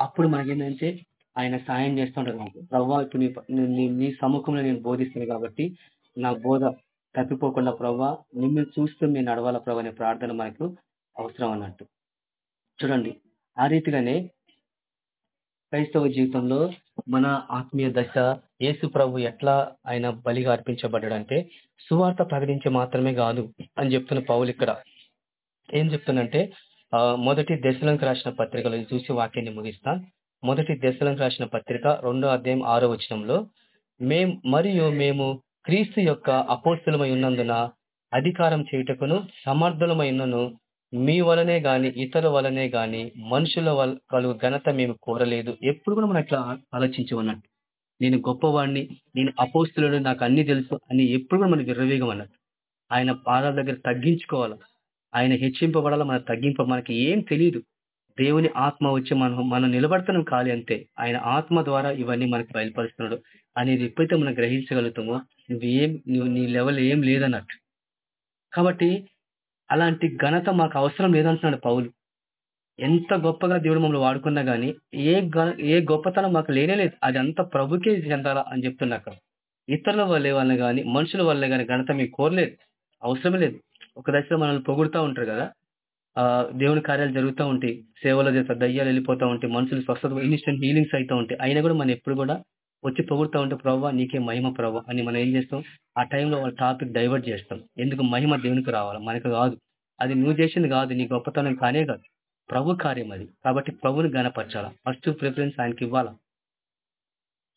అప్పుడు మనకేంటంటే ఆయన సాయం చేస్తుంటారు మనకు ప్రవ్వా ఇప్పుడు నీ నీ- సముఖంలో నేను బోధిస్తున్నాను కాబట్టి నా బోధ తప్పిపోకుండా ప్రవ్వా నిన్ను చూస్తూ నేను నడవాల ప్రభు అనే ప్రార్థన మనకు అవసరం అన్నట్టు. చూడండి. ఆ రీతిగానే క్రైస్తవ జీవితంలో మన ఆత్మీయ దశ యేసు ప్రభు ఎట్లా ఆయన బలిగా అర్పించబడ్డాడంటే సువార్త ప్రకటించే మాత్రమే కాదు అని చెప్తున్న పౌలు ఇక్కడ. ఏం చెప్తున్నంటే ఆ, మొదటి దశలంకి రాసిన పత్రికలో చూసి వాక్యాన్ని ముగిస్తా. మొదటి దశలంకి రాసిన పత్రిక రెండో అధ్యాయం ఆరో వచనంలో మేం మరియు మేము క్రీస్తు యొక్క అపోస్తులమై ఉన్నందున అధికారం చేయుటకును సమర్థులమై ఉన్నను మీ వలనే గాని ఇతరుల వలనే గాని మనుషుల వల్ల కలుగు ఘనత మేము కోరలేదు. ఎప్పుడు కూడా మనం ఇట్లా ఆలోచించమన్నట్టు. నేను గొప్పవాడిని నేను అపోస్తులను నాకు అన్ని తెలుసు అని ఎప్పుడు కూడా మనకి విర్రవేగం అన్నట్టు. ఆయన పాదాల దగ్గర తగ్గించుకోవాలి? ఆయన హెచ్చింపబడాలి? మన తగ్గింప మనకి ఏం తెలియదు దేవుని ఆత్మ వచ్చి మనం మనం నిలబడతాం ఖాళీ అంతే ఆయన ఆత్మ ద్వారా ఇవన్నీ మనకు బయలుపరుస్తున్నాడు అనేది ఎప్పుడైతే మనం గ్రహించగలుగుతామో నువ్వు ఏం నువ్వు నీ లెవెల్ ఏం లేదన్నట్టు. కాబట్టి అలాంటి ఘనత మాకు అవసరం లేదంటున్నాడు పౌలు. ఎంత గొప్పగా దేవుడు మమ్మల్ని వాడుకున్నా గానీ ఏ ఏ గొప్పతనం మాకు లేనే లేదు. అది అంత ప్రభుకే చెందాలా అని చెప్తున్నా ఇతరుల వల్లే వల్ల కానీ మనుషుల వల్లే కానీ ఘనత మీకు కోరలేదు. అవసరమే లేదు. ఒక దశలో మనల్ని పొగుడుతూ ఉంటారు కదా. ఆ దేవుని కార్యాలు జరుగుతూ ఉంటాయి. సేవల చేత దయ్యాలు వెళ్ళిపోతూ ఉంటాయి. మనుషులు స్వస్థత ఇన్స్టెంట్ హీలింగ్స్ అవుతూ ఉంటాయి. అయినా కూడా మనం ఎప్పుడు కూడా వచ్చి పొగుడుతూ ఉంటే ప్రవ్వా నీకే మహిమ ప్రవ్వా అని మనం ఏం చేస్తాం? ఆ టైంలో వాళ్ళ టాపిక్ డైవర్ట్ చేస్తాం. ఎందుకు? మహిమ దేవునికి రావాలి? మనకు కాదు అది నువ్వు చేసింది కాదు నీ గొప్పతనం కానే కాదు. ప్రభు కార్యం అది. కాబట్టి ప్రభుని గనపరచాలా ఫస్ట్ ప్రిఫరెన్స్ ఆయనకి ఇవ్వాలా?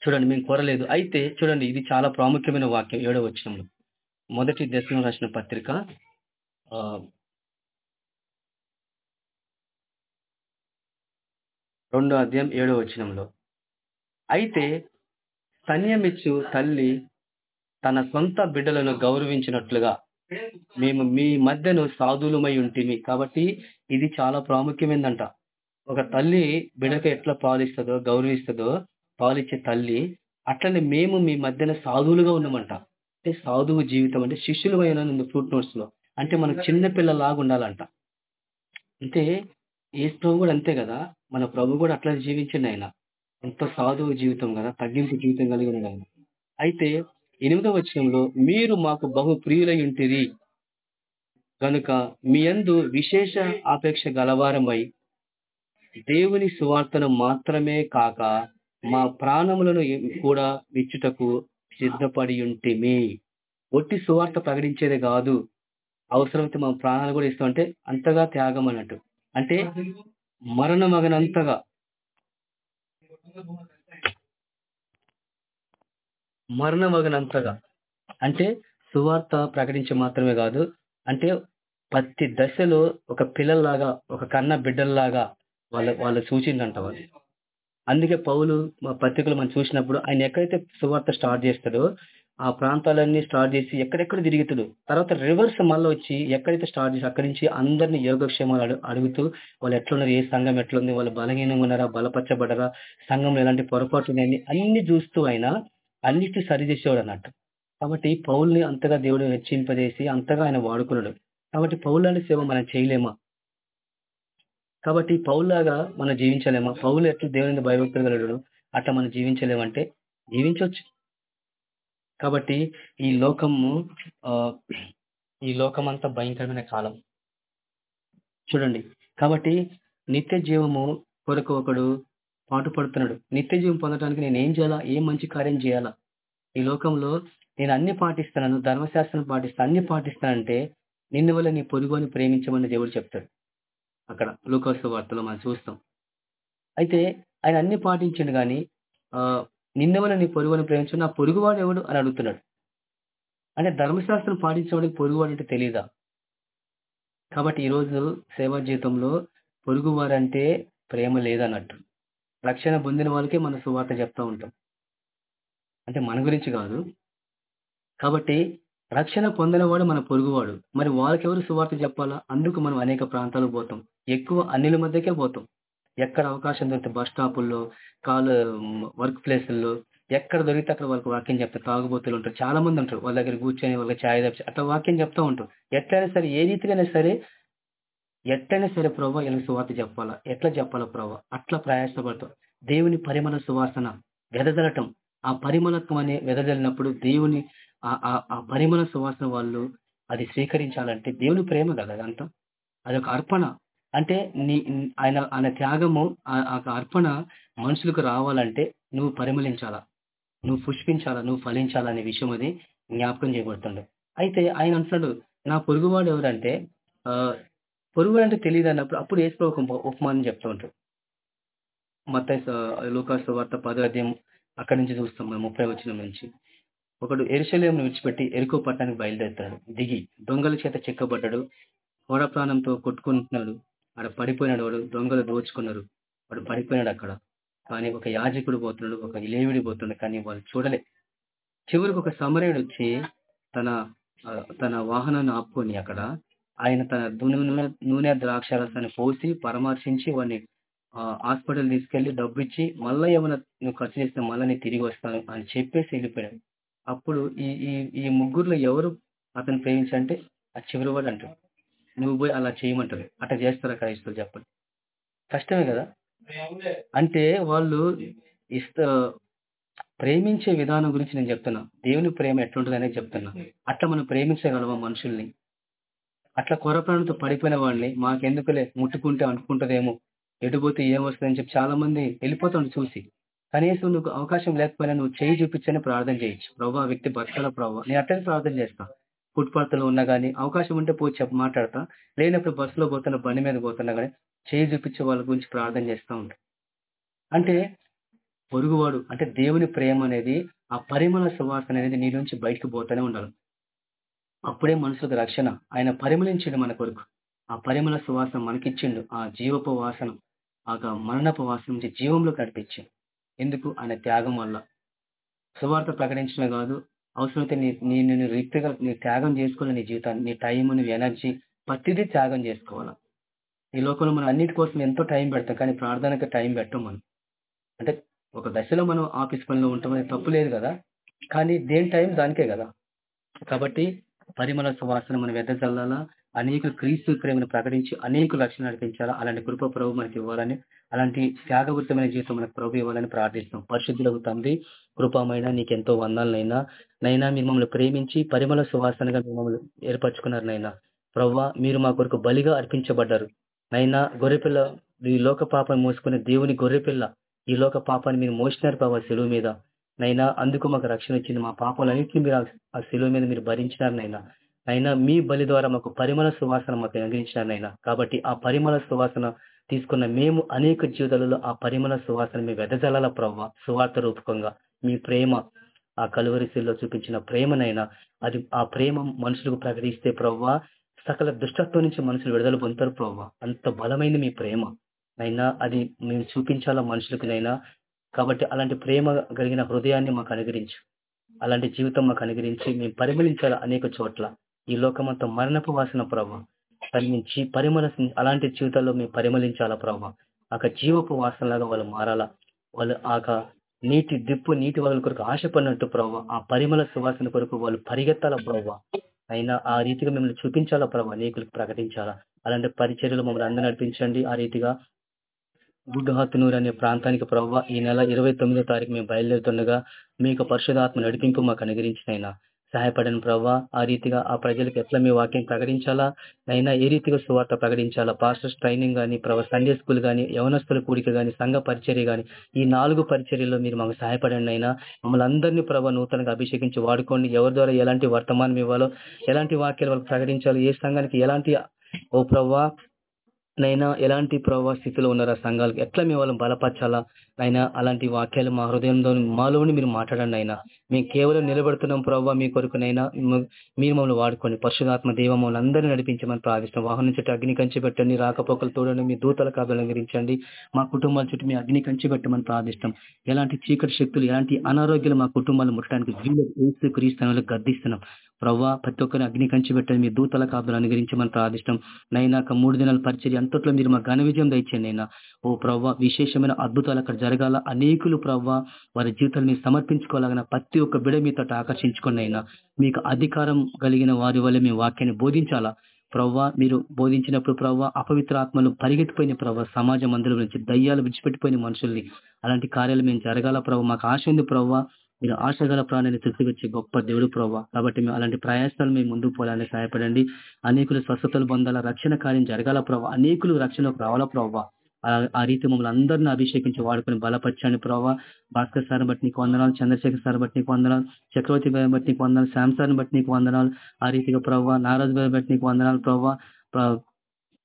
చూడండి మేము కోరలేదు. అయితే చూడండి ఇది చాలా ప్రాముఖ్యమైన వాక్యం. ఏడో వచనంలో. మొదటి దశలో రాసిన పత్రిక రెండో అధ్యాయం ఏడో వచ్చినంలో అయితే కన్యమిచ్చు తల్లి తన సొంత బిడ్డలను గౌరవించినట్లుగా మేము మీ మధ్యను సాధులమై ఉంటిమి. కాబట్టి ఇది చాలా ప్రాముఖ్యమైందంట. ఒక తల్లి బిడ్డకు ఎట్లా పాలిస్తుందో గౌరవిస్తుందో పాలిచ్చే తల్లి అట్లనే మేము మీ మధ్యన సాధువులుగా ఉన్నామంట. అంటే సాధువు జీవితం అంటే శిష్యులమైన ఉంది ఫ్రూట్ నోట్స్లో. అంటే మనం చిన్న పిల్లలాగా ఉండాలంట. అంటే ఏ ప్రభు కూడా అంతే కదా. మన ప్రభు కూడా అట్లా జీవించింది ఆయన. ఎంతో సాధువు జీవితం కదా తగ్గింపు జీవితం కలిగి ఉన్నాడు అయితే ఎనిమిదవ వచనంలో మీరు మాకు బహు ప్రియులై ఉంటిరి కనుక మీ యందు విశేష ఆపేక్ష గలవారమై దేవుని సువార్తను మాత్రమే కాక మా ప్రాణములను కూడా విచ్చుటకు సిద్ధపడి ఉంటిమి ఒట్టి సువార్త ప్రకటించేదే కాదు. అవసరమైతే మా ప్రాణాలు కూడా ఇస్తాం. అంటే అంతగా త్యాగం అన్నట్టు. అంటే మరణమగనంతగా. మరణమగినంతగా. అంటే సువార్త ప్రకటించే మాత్రమే కాదు అంటే ప్రతి దశలో ఒక పిల్లల్లాగా ఒక కన్న బిడ్డల్లాగా వాళ్ళ వాళ్ళు సూచిందంట వాళ్ళు. అందుకే పౌలు మా పత్రికలు మనం చూసినప్పుడు ఆయన ఎక్కడైతే సువార్త స్టార్ట్ చేస్తాడో ఆ ప్రాంతాలన్నీ స్టార్ట్ చేసి ఎక్కడెక్కడ తిరుగుతాడు తర్వాత రివర్స్ మళ్ళీ వచ్చి ఎక్కడైతే స్టార్ట్ చేసి అక్కడి నుంచి అందరినీ యోగక్షేమాలు అడుగుతూ వాళ్ళు ఎట్లున్నారు ఏ సంఘం ఎట్లుంది వాళ్ళు బలహీనంగా ఉన్నారా బలపరచబడరా సంఘంలో ఎలాంటి పొరపాట్లు ఉన్నాయని అన్ని చూస్తూ ఆయన అన్నిటి సరి చేసేవాడు అన్నట్టు. కాబట్టి పౌల్ని అంతగా దేవుడు హెచ్చింపజేసి అంతగా ఆయన వాడుకున్నాడు. కాబట్టి పౌలాని సేవ మనం చేయలేమా? కాబట్టి పౌల్లాగా మనం జీవించలేమా? పౌలు ఎట్లా దేవుని భయభక్తులు అట్లా మనం జీవించలేమంటే జీవించవచ్చు కాబట్టి ఈ లోకము ఆ, ఈ లోకమంతా భయంకరమైన కాలం. చూడండి. కాబట్టి నిత్య జీవము కొరకు ఒకడు పాటు పడుతున్నాడు నిత్య జీవం పొందడానికి నేను ఏం చేయాలా? ఏం మంచి కార్యం చేయాలా? ఈ లోకంలో నేను అన్ని పాటిస్తున్నాను ధర్మశాస్త్రం పాటిస్తాను అన్ని పాటిస్తానంటే నిన్ను వల్ల నీ పొరుగుని ప్రేమించమని దేవుడు చెప్తాడు. అక్కడ లూకాసు వార్తలో మనం చూస్తాం. అయితే ఆయన అన్ని పాటించిండు కానీ ఆ నిన్న వల్ల నీ పొరుగును ప్రేమించు నా పొరుగువాడు ఎవడు అని అడుగుతున్నాడు. అంటే ధర్మశాస్త్రం పాటించేవాడికి పొరుగువాడు అంటే తెలియదా కాబట్టి ఈరోజు సేవా జీవితంలో పొరుగువారంటే ప్రేమ లేదన్నట్టు. రక్షణ పొందిన వాళ్ళకే మన సువార్త చెప్తూ ఉంటాం. అంటే మన గురించి కాదు. కాబట్టి రక్షణ పొందినవాడు మన పొరుగువాడు. మరి వాళ్ళకెవరు సువార్త చెప్పాలా? అందుకు మనం అనేక ప్రాంతాలకు పోతాం. ఎక్కువ అన్నిల మధ్యకే పోతాం. ఎక్కడ అవకాశం దొరికితే బస్ స్టాపుల్లో కాలు వర్క్ ప్లేసుల్లో ఎక్కడ దొరికితే అక్కడ వాళ్ళకి వాక్యం చెప్తారు తాగుబోతులు ఉంటారు. చాలా మంది ఉంటారు వాళ్ళ దగ్గర కూర్చొని వాళ్ళకి ఛాయ్ తెచ్చి అట్లా వాక్యం చెప్తా ఉంటారు. ఎట్లయినా సరే ఏ రీతికైనా సరే ఎట్లయినా సరే ప్రభావ ఇలా సువార్త చెప్పాలా? ఎట్లా చెప్పాలా ప్రభావ అట్లా ప్రయాసపడతాం. దేవుని పరిమళ సువాసన వెదజలటం ఆ పరిమళత్వం అనే వెదజల్లినప్పుడు దేవుని ఆ ఆ- ఆ పరిమళ సువాసన వాళ్ళు అది స్వీకరించాలంటే దేవుని ప్రేమ కదా అదంతా. అదొక అర్పణ. అంటే నీ ఆయన ఆయన త్యాగము ఆ- అర్పణ మనుషులకు రావాలంటే నువ్వు పరిమళించాలా? నువ్వు పుష్పించాలా? నువ్వు ఫలించాలా అనే విషయం అది జ్ఞాపకం చేయబడుతుండే. అయితే ఆయన అంటున్నాడు నా పొరుగువాడు ఎవరంటే ఆ పొరుగువాడు అంటే తెలియదు అన్నప్పుడు అప్పుడు ఏసు ఒక ఉపమానం చెప్తూ ఉంటాడు. మత లోకాసు వార్త పదార్థం అక్కడి నుంచి చూస్తాం మనం ముప్పై వచ్చిన నుంచి. ఒకడు ఎరుశలేమును విడిచిపెట్టి ఎరుకో పట్టణానికి బయలుదేరుతాడు. దిగి దొంగల చేత చెక్కబడ్డాడు. కోడ ప్రాణంతో కొట్టుకుంటున్నాడు. ఆడ పడిపోయినాడు వాడు దొంగలు దోచుకున్నారు. వాడు పడిపోయినాడు అక్కడ. కానీ ఒక యాజకుడు పోతున్నాడు ఒక ఇలేవిడి పోతున్నాడు కానీ వాళ్ళు చూడలే. చివరికి ఒక సమరయుడు వచ్చి తన తన వాహనాన్ని ఆపుకొని అక్కడ ఆయన తన నూనె నూనె ద్రాక్షారసాన్ని పోసి పరామర్శించి వాడిని హాస్పిటల్ తీసుకెళ్ళి డబ్బు ఇచ్చి మళ్ళీ ఏమైనా నువ్వు ఖర్చు చేస్తే మళ్ళీ నేను తిరిగి వస్తాను అని చెప్పేసి వెళ్ళిపోయాడు. అప్పుడు ఈ ఈ ఈ ముగ్గురులో ఎవరు అతను ప్రేమించంటే ఆ చివరి వాడు అంటాడు. నువ్వు పోయి అలా చేయమంటారు. అట్లా చేస్తారా క్రైస్తవులు చెప్పండి. కష్టమే కదా. అంటే వాళ్ళు ఇస్త ప్రేమించే విధానం గురించి నేను చెప్తున్నా. దేవుని ప్రేమ ఎట్లుంటుంది చెప్తున్నా. అట్లా మనం ప్రేమించగలమా మనుషుల్ని? అట్లా కొరప్రాణంతో పడిపోయిన వాళ్ళని మాకెందుకులే? ముట్టుకుంటే అనుకుంటదేమో ఎటుపోతే ఏం వస్తుందని చెప్పి చాలా మంది వెళ్ళిపోతాడు చూసి. కనీసం నువ్వు అవకాశం లేకపోయినా నువ్వు చేయి చూపించని ప్రార్థన చేయొచ్చు. ప్రభావ వ్యక్తి బతకాల ప్రభావ నేను అట్లనే ప్రార్థన చేస్తాను ఫుట్పాత్లో ఉన్నా కానీ అవకాశం ఉంటే పోయి చెప్ప మాట్లాడతా. లేనప్పుడు బస్సులో పోతున్నా బండి మీద పోతున్నా కానీ చేయి చూపించే వాళ్ళ గురించి ప్రార్థన చేస్తూ ఉంటాం. అంటే పొరుగువాడు అంటే దేవుని ప్రేమ అనేది ఆ పరిమళ సువాసన అనేది నీ నుంచి బయటకు పోతూనే ఉండాలి. అప్పుడే మనుషులకు రక్షణ. ఆయన పరిమళించిండు మన కొరకు. ఆ పరిమళ సువాసన మనకిచ్చిండు. ఆ జీవపు వాసన ఆ మరణపు వాసన నుంచి జీవంలో నడిపించిండు. ఎందుకు? ఆయన త్యాగం వల్ల. సువార్త ప్రకటించడం కాదు అవసరమైతే నీ నీ నేను రిక్తిగా నీ త్యాగం చేసుకోవాలి నీ జీవితాన్ని నీ టైం నీ ఎనర్జీ ప్రతిదీ త్యాగం చేసుకోవాలి? ఈ లోకంలో మనం అన్నిటి కోసం ఎంతో టైం పెడతాం కానీ ప్రార్థనకు టైం పెట్టం మనం. అంటే ఒక దశలో మనం ఆఫీస్ పనిలో ఉంటామని తప్పు లేదు కదా? కానీ దేని టైం దానికే కదా? కాబట్టి పరిమళ సువాసన మనం వెదజల్లాలా అనేక క్రీస్తు ప్రేమను ప్రకటించి అనేక లక్షణాలు నడిపించాలా అలాంటి కృప ప్రభు మనకి ఇవ్వాలని అలాంటి త్యాగవృత్తమైన జీవితం మనకు ప్రభు ఇవ్వాలని ప్రార్థిస్తాం పరిశుద్ధులకు తండ్రి కృపమైన నీకెంతో వందాలనైనా నైనా మీరు మమ్మల్ని ప్రేమించి పరిమళ సువాసనగా మిమ్మల్ని ఏర్పరచుకున్నారు నైనా. ప్రవ్వా మీరు మా కొరకు బలిగా అర్పించబడ్డారు. నైనా గొర్రెపిల్ల ఈ లోక పాపాన్ని మోసుకునే దేవుని గొర్రెపిల్ల ఈ లోక పాపాన్ని మీరు మోసినారు ప్రభావ సెలువు మీద. నైనా అందుకు మాకు రక్షణ ఇచ్చింది. మా పాపాలన్నింటినీ మీరు ఆ సెలువు మీద మీరు భరించినారు నైనా. అయినా మీ బలి ద్వారా మాకు పరిమళ సువాసన మాకు నైనా. కాబట్టి ఆ పరిమళ సువాసన తీసుకున్న మేము అనేక జీవితాలలో ఆ పరిమళ సువాసన మీ వెదజలాల ప్రవ్వ సువార్త రూపకంగా మీ ప్రేమ ఆ కలువరిశీల్లో చూపించిన ప్రేమనైనా అది ఆ ప్రేమ మనుషులకు ప్రకటిస్తే ప్రవ్వా సకల దుష్టత్వం నుంచి మనుషులు విడుదల పొందుతారు ప్రవ్వా. అంత బలమైన మీ ప్రేమ. అయినా అది మేము చూపించాలా మనుషులకునైనా? కాబట్టి అలాంటి ప్రేమ కలిగిన హృదయాన్ని మాకు అనుగ్రహించు. అలాంటి జీవితం మాకు అనుగ్రహించి మేము పరిమళించాలి అనేక చోట్ల. ఈ లోకమంతా మరణపు వాసన ప్రభావ నుంచి పరిమళ అలాంటి జీవితాల్లో మేము పరిమళించాలా ప్రభావ ఆక జీవపు వాసనలాగా వాళ్ళు మారాలా? వాళ్ళు ఆక నీటి దిప్పు నీటి వాళ్ళ కొరకు ఆశపడినట్టు ప్రభావ ఆ పరిమళ సువాసన కొరకు వాళ్ళు పరిగెత్తాల ప్రభావ అయినా ఆ రీతిగా మిమ్మల్ని చూపించాలా ప్రభావ నీకులు ప్రకటించాలా? అలాంటి పరిచర్యలు మమ్మల్ని అందరూ నడిపించండి. ఆ రీతిగా గుడ్డహత్తునూరు అనే ప్రాంతానికి ప్రవ్వ ఈ నెల ఇరవై తొమ్మిదో తారీఖు మేము బయలుదేరుతుండగా మీకు పరిశుధాత్మ నడిపింపు మాకు అనుగరించినైనా సహాయపడను ప్రభావ ఆ రీతిగా ఆ ప్రజలకు ఎట్లా మీ వాక్యం ప్రకటించాలా? అయినా ఏ రీతిగా సువార్త ప్రకటించాలా? పాస్టర్స్ ట్రైనింగ్ కానీ ప్రభావ సండే స్కూల్ కానీ యవనస్తుల కూడిక కానీ సంఘ పరిచర్య కానీ ఈ నాలుగు పరిచర్యల్లో మీరు మాకు సహాయపడండి అయినా. మమ్మల్ని అందరినీ ప్రభావ నూతనంగా అభిషేకించి వాడుకోండి. ఎవరి ద్వారా ఎలాంటి వర్తమానం ఇవ్వాలో ఎలాంటి వాక్యాలు వాళ్ళకి ప్రకటించాలో ఏ సంఘానికి ఎలాంటి ఓ ప్రవ్వా నైనా ఎలాంటి ప్రభావ స్థితిలో ఉన్నారు ఆ సంఘాలకు ఎట్లా మేము వాళ్ళని బలపరచాలా? అయినా అలాంటి వాక్యాలు మా హృదయంలో మాలోని మీరు మాట్లాడండి అయినా మేము కేవలం నిలబడుతున్నాం ప్రభావ మీ కొరకునైనా మీరు మమ్మల్ని వాడుకోండి. పరిశుధాత్మ దేవ మమ్మల్ని అందరినీ నడిపించమని ప్రార్థిస్తాం వాహనం చుట్టూ అగ్ని కంచి పెట్టండి. రాకపోకలు తోడండి. మీ దూతల అలంకరించండి మా కుటుంబాల చుట్టూ మీ అగ్ని కంచి పెట్టమని ప్రార్థిస్తాం ఎలాంటి చీకటి శక్తులు ఎలాంటి అనారోగ్యాలు మా కుటుంబాలు ముట్టడానికి వీళ్ళు క్రీస్తులకు గద్దిస్తున్నాం. ప్రవ్వా ప్రతి ఒక్కరిని అగ్ని కంచి పెట్టండి మీ దూతల కాపులు అనుగ్రహించమని ప్రార్థిష్టం. నైనా మూడు దినాల పరిచర్య అంతట్లో మీరు మా ఘన విజయం దయచండి అయినా ఓ ప్రవ్వ విశేషమైన అద్భుతాలు అక్కడ జరగాల. అనేకులు ప్రవ్వ వారి జీవితాలు మీరు సమర్పించుకోవాలన్న ప్రతి ఒక్క బిడ మీతో ఆకర్షించుకోండి అయినా మీకు అధికారం కలిగిన వారి వల్ల మీ వాక్యాన్ని బోధించాలా. ప్రవ్వ మీరు బోధించినప్పుడు ప్రవ్వ అపవిత్ర ఆత్మలు పరిగెత్తిపోయిన ప్రవ్వ సమాజ మందుల నుంచి దయ్యాలు విడిచిపెట్టిపోయిన మనుషుల్ని. అలాంటి కార్యాలు మేము జరగాల ప్రవ్వ. మాకు ఆశ ఉంది ప్రవ్వ. మీరు ఆశగల ప్రాణాన్ని తృప్తికొచ్చే గొప్ప దేవుడు ప్రభావ కాబట్టి మేము అలాంటి ప్రయాసాలు మేము ముందుకు పోవాలని సహాయపడండి. అనేకులు స్వస్థతలు పొందాల రక్షణ కార్యం జరగాల ప్రభావ అనేకులు రక్షణకు రావాలా ప్రభావ ఆ రీతి మమ్మల్ని అందరినీ అభిషేకించి వాడుకొని బలపరచండి ప్రభావ భాస్కర్ సార్ బట్టి నీకు వందనాలు చంద్రశేఖర్ సార్ బట్టి నీకు వందనాలు చక్రవర్తి భయం బట్టి నీకు వందనాలు శ్యామ్ సార్ బట్టి నీకు వందనాలు. ఆ రీతిగా ప్రభావ నారాజ్ భయం బట్టి నీకు వందనాలు ప్రభావ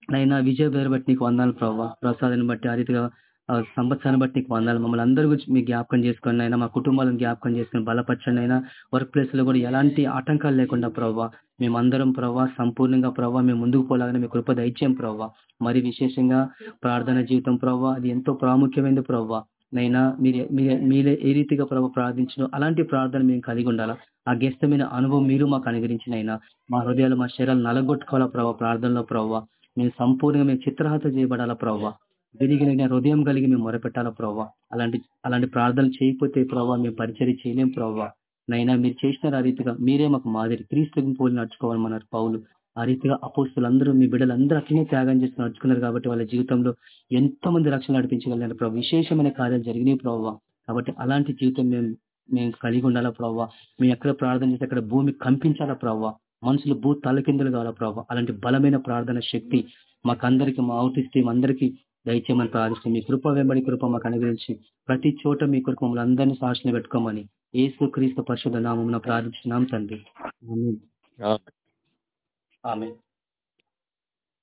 నైనా విజయ్ బాయ్ బట్టి నీకు వందనాలు ప్రభావ ప్రసాద్ని బట్టి ఆ రీతిగా సంవత్సరాన్ని బట్టి నీకు వందాలి. మమ్మల్ని అందరి గురించి మీ జ్ఞాపకం చేసుకుని అయినా మా కుటుంబాలను జ్ఞాపకం చేసుకుని బలపరచండి అయినా వర్క్ ప్లేస్లో కూడా ఎలాంటి ఆటంకాలు లేకుండా ప్రవ్వా మేమందరం ప్రవ్వా సంపూర్ణంగా ప్రవ్వా మేము ముందుకు పోలాగానే మీ కృప దైత్యం ప్రవ్వా. మరి విశేషంగా ప్రార్థన జీవితం ప్రవ్వా అది ఎంతో ప్రాముఖ్యమైనది ప్రవ్వా. నైనా మీరు మీరే ఏ రీతిగా ప్రభ ప్రార్థించడం అలాంటి ప్రార్థన మేము కలిగి ఉండాలా? ఆ గెస్తమైన అనుభవం మీరు మాకు అనుగ్రహించినైనా మా హృదయాలు మా శరీరాలు నలగొట్టుకోవాలా ప్రభావ ప్రార్థనలో ప్రవ్వా? మేము సంపూర్ణంగా మేము చిత్రహత చేయబడాలా ప్రవ్వా? విరిగిన హృదయం కలిగి మేము మొరపెట్టాలా ప్రవ్వా? అలాంటి అలాంటి ప్రార్థనలు చేయకపోతే ప్రవ్వా మేము పరిచయం చేయలేం ప్రవ్వా. నైనా మీరు చేసిన ఆ రీతిగా మీరే మాకు మాదిరి క్రీస్తు పోలి నడుచుకోవాలన్నారు పౌలు. ఆ రీతిగా అపోస్తులందరూ మీ బిడ్డలందరూ అట్లనే త్యాగం చేసి నడుచుకున్నారు కాబట్టి వాళ్ళ జీవితంలో ఎంతో మంది రక్షణ నడిపించగలిగినారు ప్రభు విశేషమైన కార్యాలు జరిగినాయి ప్రవ్వా. కాబట్టి అలాంటి జీవితం మేము మేము కలిగి ఉండాలా ప్రవ్వా? మేము ఎక్కడ ప్రార్థన చేస్తే అక్కడ భూమి కంపించాలా ప్రవ్వా? మనుషులు భూ తలకిందులు కావాలా ప్రభావ అలాంటి బలమైన ప్రార్థన శక్తి మాకందరికి మా అవుటిస్ టీం అందరికీ దయచేయమని ప్రార్థిస్తాం మీ కృప వెంబడి కృప మాకు అనుగ్రహించి ప్రతి చోట మీ కొరకు మమ్మల్ని అందరినీ సాక్షిని పెట్టుకోమని ఏసు క్రీస్తు పరిశుద్ధ నామం ప్రార్థించినాం తండ్రి.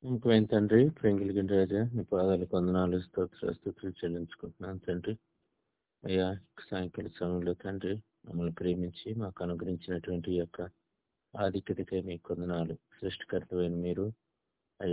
ఇంకైన తండ్రి? ప్రేంగిలిగిన రాజా మీ పాదాలు కొందనాలు స్తోత్ర స్థుతులు చెల్లించుకుంటున్నాను తండ్రి. అయ్యా సాయంకాల సమయంలో తండ్రి మమ్మల్ని ప్రేమించి మాకు అనుగ్రహించినటువంటి యొక్క ఆధిక్యతకై మీకు వందనాలు. సృష్టికర్తమైన మీరు